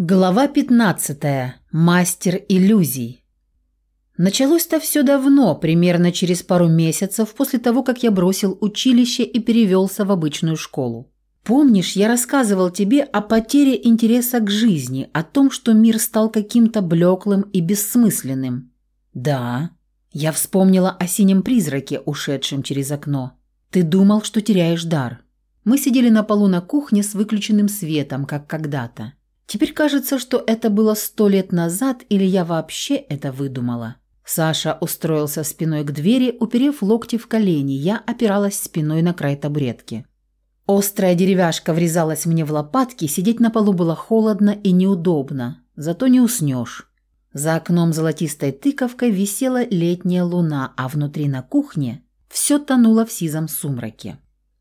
Глава 15. Мастер иллюзий. Началось-то все давно, примерно через пару месяцев после того, как я бросил училище и перевелся в обычную школу. Помнишь, я рассказывал тебе о потере интереса к жизни, о том, что мир стал каким-то блеклым и бессмысленным? Да. Я вспомнила о синем призраке, ушедшем через окно. Ты думал, что теряешь дар. Мы сидели на полу на кухне с выключенным светом, как когда-то. Теперь кажется, что это было сто лет назад, или я вообще это выдумала. Саша устроился спиной к двери, уперев локти в колени. Я опиралась спиной на край табуретки. Острая деревяшка врезалась мне в лопатки, сидеть на полу было холодно и неудобно, зато не уснешь. За окном золотистой тыковкой висела летняя луна, а внутри на кухне все тонуло в сизом сумраке.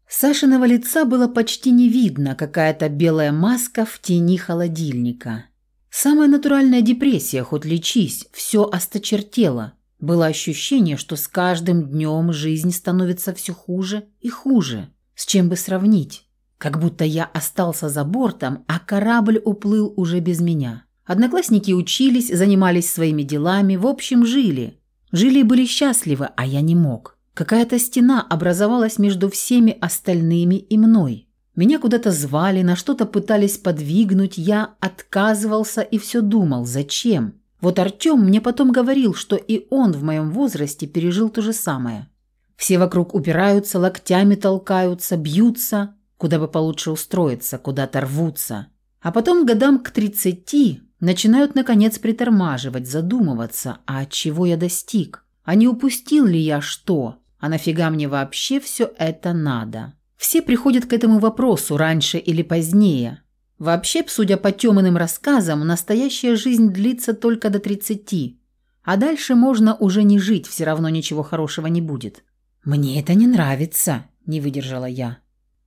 Сашиного лица было почти не видно, какая-то белая маска в тени холодильника. Самая натуральная депрессия, хоть лечись, все осточертело. Было ощущение, что с каждым днем жизнь становится все хуже и хуже. С чем бы сравнить? Как будто я остался за бортом, а корабль уплыл уже без меня. Одноклассники учились, занимались своими делами, в общем, жили. Жили и были счастливы, а я не мог. Какая-то стена образовалась между всеми остальными и мной. Меня куда-то звали, на что-то пытались подвигнуть, я отказывался и все думал, зачем? Вот Артем мне потом говорил, что и он в моем возрасте пережил то же самое. Все вокруг упираются, локтями толкаются, бьются, куда бы получше устроиться, куда-то рвутся. А потом годам к тридцати начинают наконец притормаживать, задумываться, а чего я достиг? А не упустил ли я что? А нафига мне вообще все это надо? Все приходят к этому вопросу раньше или позднее. Вообще, судя по темным рассказам, настоящая жизнь длится только до 30. А дальше можно уже не жить, все равно ничего хорошего не будет. «Мне это не нравится», – не выдержала я.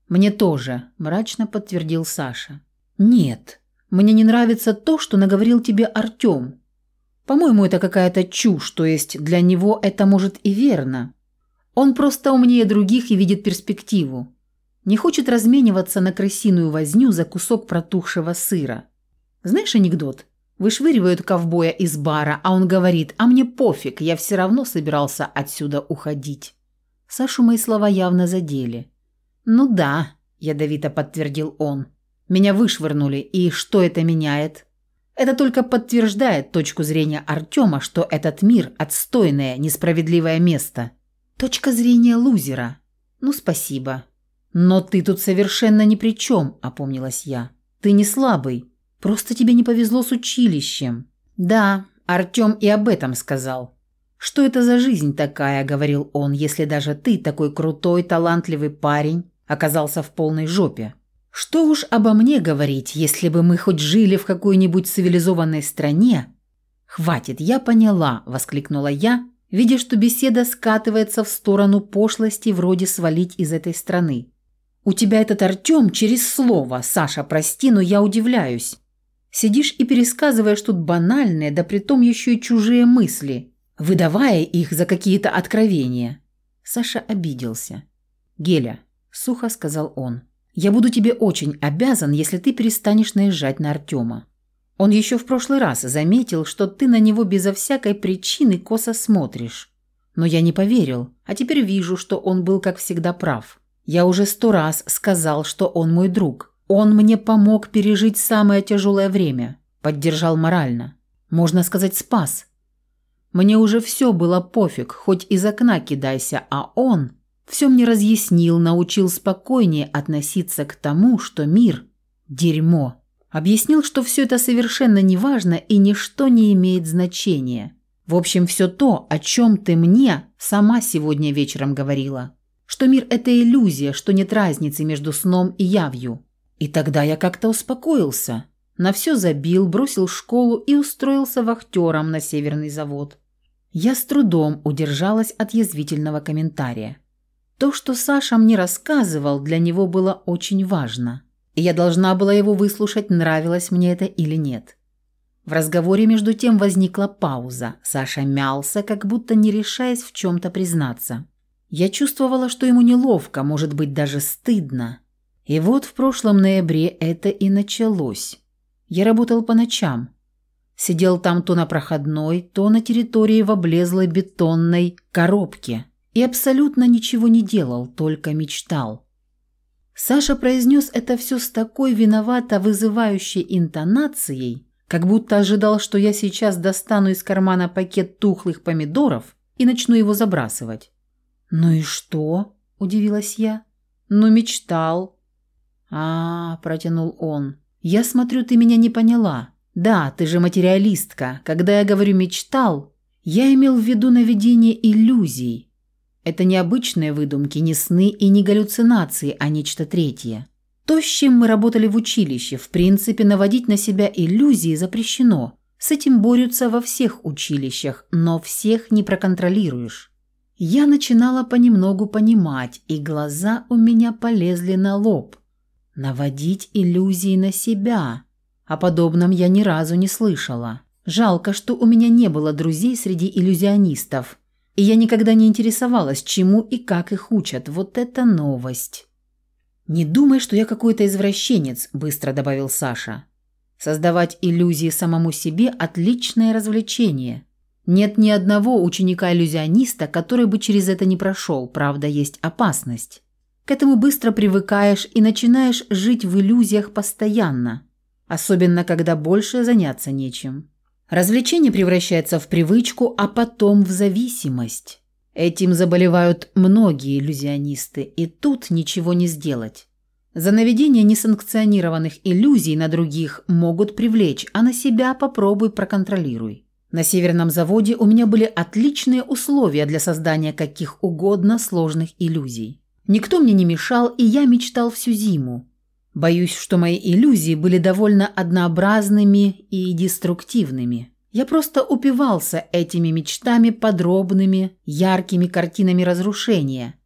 «Мне тоже», – мрачно подтвердил Саша. «Нет, мне не нравится то, что наговорил тебе Артем. По-моему, это какая-то чушь, то есть для него это может и верно. Он просто умнее других и видит перспективу. Не хочет размениваться на крысиную возню за кусок протухшего сыра. Знаешь анекдот? Вышвыривают ковбоя из бара, а он говорит, а мне пофиг, я все равно собирался отсюда уходить. Сашу мои слова явно задели. «Ну да», – ядовито подтвердил он. «Меня вышвырнули, и что это меняет?» Это только подтверждает точку зрения Артема, что этот мир – отстойное, несправедливое место – Точка зрения лузера. Ну, спасибо. Но ты тут совершенно ни при чем, опомнилась я. Ты не слабый. Просто тебе не повезло с училищем. Да, Артем и об этом сказал. «Что это за жизнь такая?» – говорил он, «если даже ты, такой крутой, талантливый парень, оказался в полной жопе. Что уж обо мне говорить, если бы мы хоть жили в какой-нибудь цивилизованной стране?» «Хватит, я поняла», – воскликнула я, видя, что беседа скатывается в сторону пошлости вроде свалить из этой страны. «У тебя этот Артем через слово, Саша, прости, но я удивляюсь. Сидишь и пересказываешь тут банальные, да притом еще и чужие мысли, выдавая их за какие-то откровения». Саша обиделся. «Геля», – сухо сказал он, – «я буду тебе очень обязан, если ты перестанешь наезжать на Артема. Он еще в прошлый раз заметил, что ты на него безо всякой причины косо смотришь. Но я не поверил, а теперь вижу, что он был, как всегда, прав. Я уже сто раз сказал, что он мой друг. Он мне помог пережить самое тяжелое время. Поддержал морально. Можно сказать, спас. Мне уже все было пофиг, хоть из окна кидайся, а он все мне разъяснил, научил спокойнее относиться к тому, что мир – дерьмо. Объяснил, что все это совершенно неважно и ничто не имеет значения. В общем, все то, о чем ты мне сама сегодня вечером говорила. Что мир – это иллюзия, что нет разницы между сном и явью. И тогда я как-то успокоился. На все забил, бросил школу и устроился вахтером на северный завод. Я с трудом удержалась от язвительного комментария. То, что Саша мне рассказывал, для него было очень важно – и я должна была его выслушать, нравилось мне это или нет. В разговоре между тем возникла пауза. Саша мялся, как будто не решаясь в чем-то признаться. Я чувствовала, что ему неловко, может быть, даже стыдно. И вот в прошлом ноябре это и началось. Я работал по ночам. Сидел там то на проходной, то на территории в облезлой бетонной коробке и абсолютно ничего не делал, только мечтал. Саша произнес это все с такой виновато вызывающей интонацией, как будто ожидал, что я сейчас достану из кармана пакет тухлых помидоров и начну его забрасывать. «Ну и что?» – удивилась я. «Ну, мечтал». «А, – протянул он, – я смотрю, ты меня не поняла. Да, ты же материалистка. Когда я говорю «мечтал», я имел в виду наведение иллюзий. Это не обычные выдумки, не сны и не галлюцинации, а нечто третье. То, с чем мы работали в училище, в принципе, наводить на себя иллюзии запрещено. С этим борются во всех училищах, но всех не проконтролируешь. Я начинала понемногу понимать, и глаза у меня полезли на лоб. Наводить иллюзии на себя. О подобном я ни разу не слышала. Жалко, что у меня не было друзей среди иллюзионистов. И я никогда не интересовалась, чему и как их учат. Вот это новость. «Не думай, что я какой-то извращенец», – быстро добавил Саша. «Создавать иллюзии самому себе – отличное развлечение. Нет ни одного ученика-иллюзиониста, который бы через это не прошел, правда, есть опасность. К этому быстро привыкаешь и начинаешь жить в иллюзиях постоянно, особенно когда больше заняться нечем. Развлечение превращается в привычку, а потом в зависимость. Этим заболевают многие иллюзионисты, и тут ничего не сделать. За наведение несанкционированных иллюзий на других могут привлечь, а на себя попробуй проконтролируй. На северном заводе у меня были отличные условия для создания каких угодно сложных иллюзий. Никто мне не мешал, и я мечтал всю зиму. Боюсь, что мои иллюзии были довольно однообразными и деструктивными. Я просто упивался этими мечтами подробными, яркими картинами разрушения.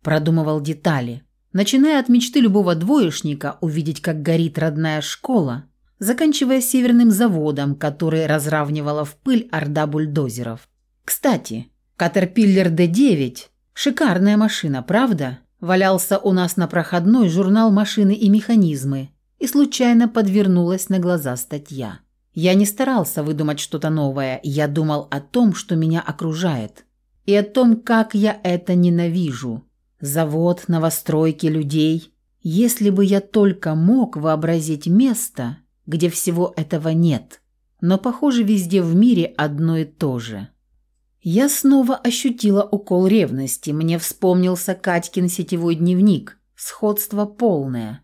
Продумывал детали. Начиная от мечты любого двоечника увидеть, как горит родная школа, заканчивая северным заводом, который разравнивала в пыль орда бульдозеров. Кстати, Caterpillar D9 – шикарная машина, правда? Валялся у нас на проходной журнал «Машины и механизмы», и случайно подвернулась на глаза статья. Я не старался выдумать что-то новое, я думал о том, что меня окружает. И о том, как я это ненавижу. Завод, новостройки, людей. Если бы я только мог вообразить место, где всего этого нет. Но, похоже, везде в мире одно и то же. Я снова ощутила укол ревности. Мне вспомнился Катькин сетевой дневник. Сходство полное.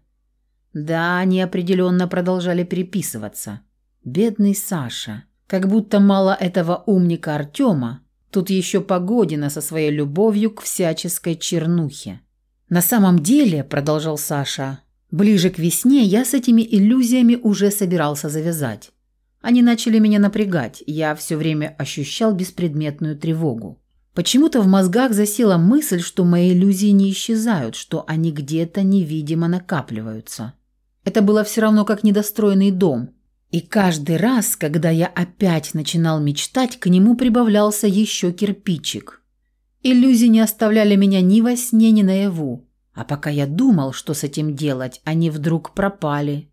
Да, они определенно продолжали переписываться. Бедный Саша. Как будто мало этого умника Артема, тут еще Погодина со своей любовью к всяческой чернухе. «На самом деле», – продолжал Саша, – «ближе к весне я с этими иллюзиями уже собирался завязать. Они начали меня напрягать, я все время ощущал беспредметную тревогу. Почему-то в мозгах засела мысль, что мои иллюзии не исчезают, что они где-то невидимо накапливаются. Это было все равно как недостроенный дом – и каждый раз, когда я опять начинал мечтать, к нему прибавлялся еще кирпичик. Иллюзии не оставляли меня ни во сне, ни наяву. А пока я думал, что с этим делать, они вдруг пропали.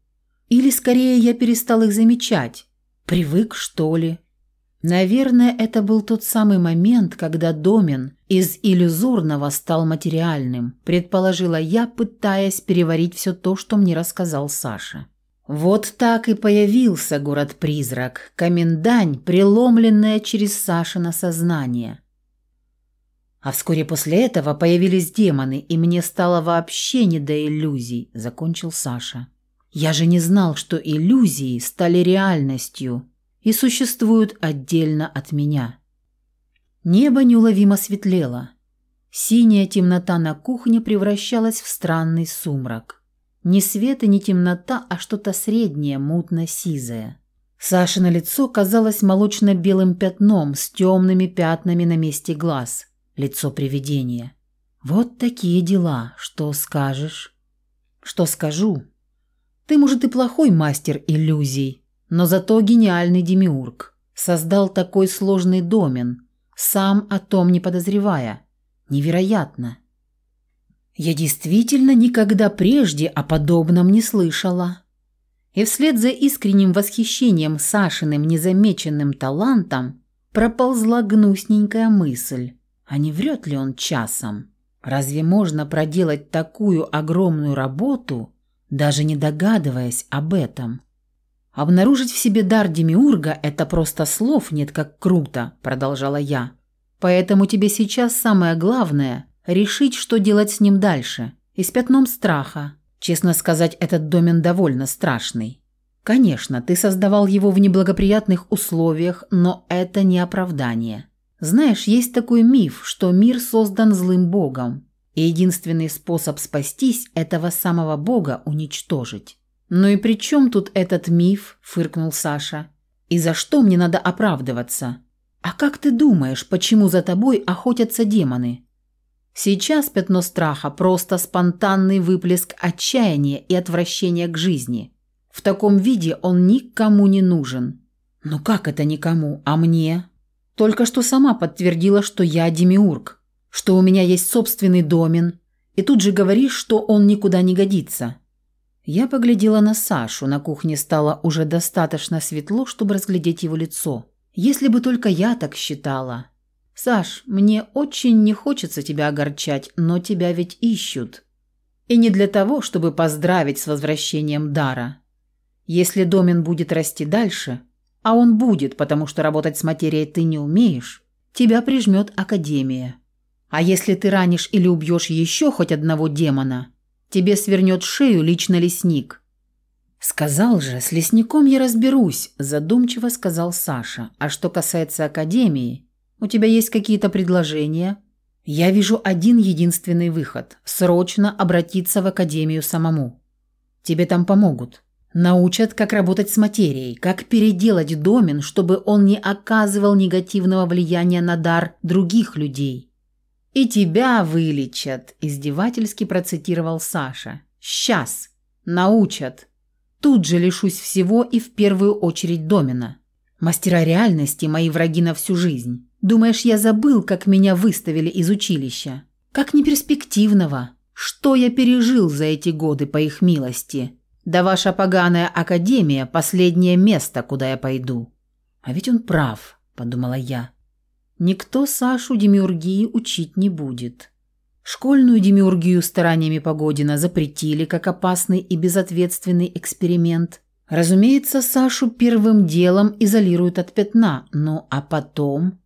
Или скорее я перестал их замечать. Привык, что ли? Наверное, это был тот самый момент, когда домен из иллюзорного стал материальным, предположила я, пытаясь переварить все то, что мне рассказал Саша. Вот так и появился город-призрак, комендань, преломленная через Сашино сознание. А вскоре после этого появились демоны, и мне стало вообще не до иллюзий, закончил Саша. Я же не знал, что иллюзии стали реальностью и существуют отдельно от меня. Небо неуловимо светлело. Синяя темнота на кухне превращалась в странный сумрак. Ни свет и ни темнота, а что-то среднее, мутно-сизое. Сашино лицо казалось молочно-белым пятном с темными пятнами на месте глаз. Лицо привидения. Вот такие дела. Что скажешь? Что скажу? Ты, может, и плохой мастер иллюзий, но зато гениальный демиург. Создал такой сложный домен, сам о том не подозревая. Невероятно. Я действительно никогда прежде о подобном не слышала. И вслед за искренним восхищением Сашиным незамеченным талантом проползла гнусненькая мысль, а не врет ли он часом? Разве можно проделать такую огромную работу, даже не догадываясь об этом? Обнаружить в себе дар демиурга – это просто слов нет как круто, продолжала я. Поэтому тебе сейчас самое главное – решить, что делать с ним дальше. И с пятном страха. Честно сказать, этот домен довольно страшный. Конечно, ты создавал его в неблагоприятных условиях, но это не оправдание. Знаешь, есть такой миф, что мир создан злым богом, и единственный способ спастись – этого самого бога уничтожить. «Ну и при чем тут этот миф?» – фыркнул Саша. «И за что мне надо оправдываться? А как ты думаешь, почему за тобой охотятся демоны?» Сейчас пятно страха – просто спонтанный выплеск отчаяния и отвращения к жизни. В таком виде он никому не нужен. «Ну как это никому? А мне?» Только что сама подтвердила, что я демиург, что у меня есть собственный домен, и тут же говоришь, что он никуда не годится. Я поглядела на Сашу, на кухне стало уже достаточно светло, чтобы разглядеть его лицо. Если бы только я так считала. «Саш, мне очень не хочется тебя огорчать, но тебя ведь ищут. И не для того, чтобы поздравить с возвращением дара. Если домен будет расти дальше, а он будет, потому что работать с материей ты не умеешь, тебя прижмет Академия. А если ты ранишь или убьешь еще хоть одного демона, тебе свернет шею лично лесник. «Сказал же, с лесником я разберусь», – задумчиво сказал Саша. «А что касается Академии, у тебя есть какие-то предложения?» «Я вижу один единственный выход – срочно обратиться в Академию самому. Тебе там помогут. Научат, как работать с материей, как переделать домен, чтобы он не оказывал негативного влияния на дар других людей. «И тебя вылечат», – издевательски процитировал Саша. «Сейчас. Научат. Тут же лишусь всего и в первую очередь домена. Мастера реальности – мои враги на всю жизнь. Думаешь, я забыл, как меня выставили из училища? Как неперспективного? Что я пережил за эти годы по их милости?» Да ваша поганая академия – последнее место, куда я пойду». «А ведь он прав», – подумала я. «Никто Сашу демиургии учить не будет». Школьную демиургию стараниями Погодина запретили как опасный и безответственный эксперимент. Разумеется, Сашу первым делом изолируют от пятна. Ну а потом...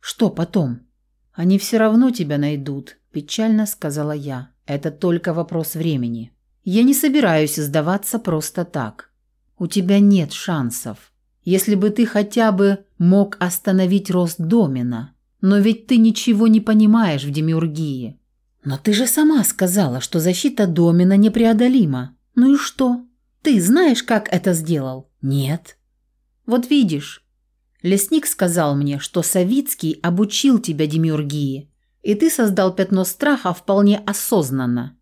Что потом? Они все равно тебя найдут, печально сказала я. Это только вопрос времени. Я не собираюсь сдаваться просто так. У тебя нет шансов. Если бы ты хотя бы мог остановить рост домина. Но ведь ты ничего не понимаешь в демиургии. Но ты же сама сказала, что защита домина непреодолима. Ну и что? Ты знаешь, как это сделал? Нет. Вот видишь. Лесник сказал мне, что Савицкий обучил тебя демиургии, и ты создал пятно страха вполне осознанно.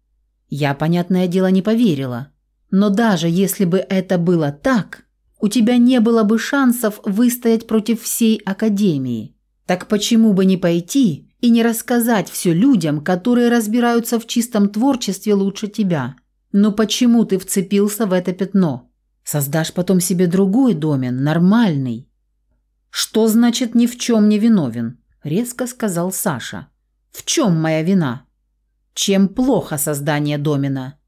Я, понятное дело, не поверила. Но даже если бы это было так, у тебя не было бы шансов выстоять против всей Академии. Так почему бы не пойти и не рассказать все людям, которые разбираются в чистом творчестве лучше тебя? Но почему ты вцепился в это пятно? Создашь потом себе другой домен, нормальный. Что значит ни в чем не виновен? Резко сказал Саша. В чем моя вина? Чем плохо создание домена?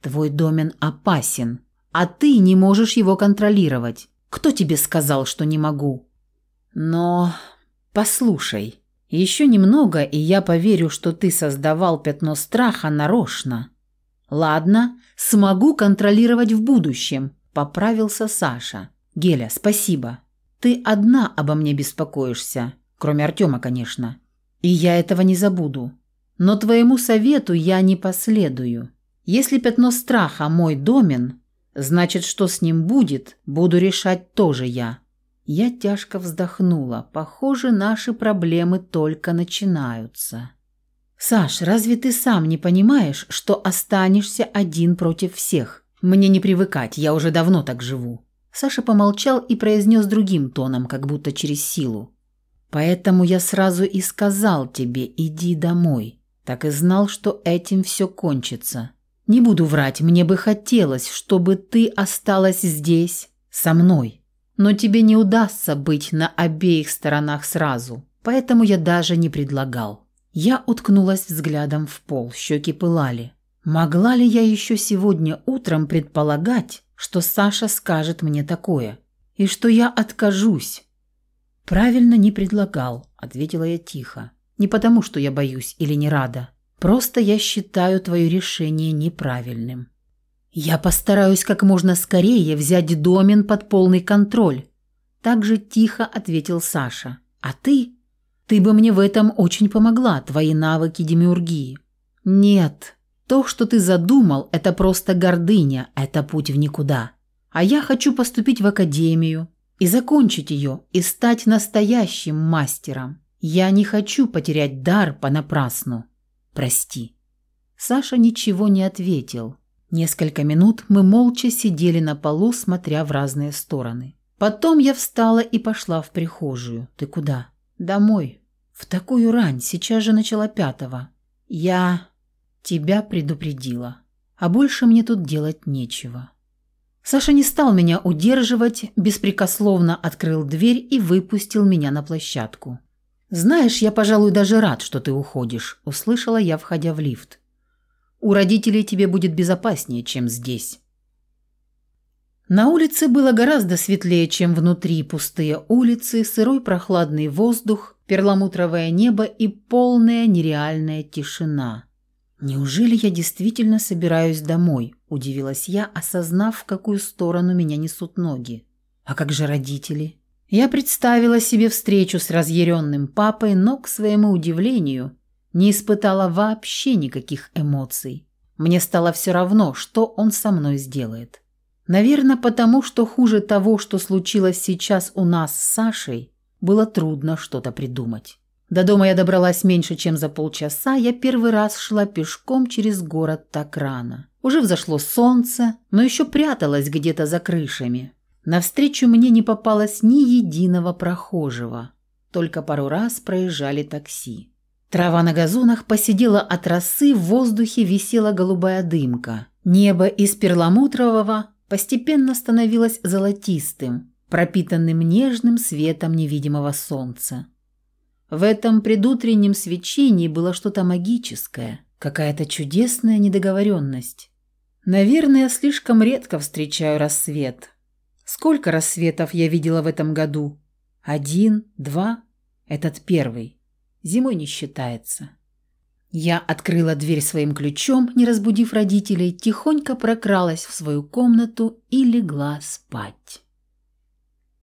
Твой домен опасен, а ты не можешь его контролировать. Кто тебе сказал, что не могу? Но послушай, еще немного, и я поверю, что ты создавал пятно страха нарочно. Ладно, смогу контролировать в будущем, поправился Саша. Геля, спасибо. Ты одна обо мне беспокоишься, кроме Артема, конечно. И я этого не забуду. Но твоему совету я не последую. Если пятно страха мой домен, значит, что с ним будет, буду решать тоже я. Я тяжко вздохнула. Похоже, наши проблемы только начинаются. Саш, разве ты сам не понимаешь, что останешься один против всех? Мне не привыкать, я уже давно так живу. Саша помолчал и произнес другим тоном, как будто через силу. Поэтому я сразу и сказал тебе: иди домой. Так и знал, что этим все кончится. Не буду врать, мне бы хотелось, чтобы ты осталась здесь, со мной. Но тебе не удастся быть на обеих сторонах сразу, поэтому я даже не предлагал. Я уткнулась взглядом в пол, щеки пылали. Могла ли я еще сегодня утром предполагать, что Саша скажет мне такое? И что я откажусь? Правильно не предлагал, ответила я тихо. Не потому, что я боюсь или не рада. Просто я считаю твое решение неправильным. Я постараюсь как можно скорее взять домен под полный контроль. Так же тихо ответил Саша. А ты? Ты бы мне в этом очень помогла, твои навыки демиургии. Нет, то, что ты задумал, это просто гордыня, это путь в никуда. А я хочу поступить в академию и закончить ее, и стать настоящим мастером. Я не хочу потерять дар понапрасну. Прости». Саша ничего не ответил. Несколько минут мы молча сидели на полу, смотря в разные стороны. Потом я встала и пошла в прихожую. «Ты куда?» «Домой». «В такую рань, сейчас же начала пятого». «Я...» «Тебя предупредила. А больше мне тут делать нечего». Саша не стал меня удерживать, беспрекословно открыл дверь и выпустил меня на площадку. «Знаешь, я, пожалуй, даже рад, что ты уходишь», – услышала я, входя в лифт. «У родителей тебе будет безопаснее, чем здесь». На улице было гораздо светлее, чем внутри. Пустые улицы, сырой прохладный воздух, перламутровое небо и полная нереальная тишина. «Неужели я действительно собираюсь домой?» – удивилась я, осознав, в какую сторону меня несут ноги. «А как же родители?» Я представила себе встречу с разъяренным папой, но, к своему удивлению, не испытала вообще никаких эмоций. Мне стало все равно, что он со мной сделает. Наверное, потому что хуже того, что случилось сейчас у нас с Сашей, было трудно что-то придумать. До дома я добралась меньше, чем за полчаса. Я первый раз шла пешком через город так рано. Уже взошло солнце, но еще пряталось где-то за крышами. Навстречу мне не попалось ни единого прохожего. Только пару раз проезжали такси. Трава на газонах посидела от росы, в воздухе висела голубая дымка. Небо из перламутрового постепенно становилось золотистым, пропитанным нежным светом невидимого солнца. В этом предутреннем свечении было что-то магическое, какая-то чудесная недоговоренность. Наверное, слишком редко встречаю рассвет, Сколько рассветов я видела в этом году? Один, два? Этот первый. Зимой не считается. Я открыла дверь своим ключом, не разбудив родителей, тихонько прокралась в свою комнату и легла спать.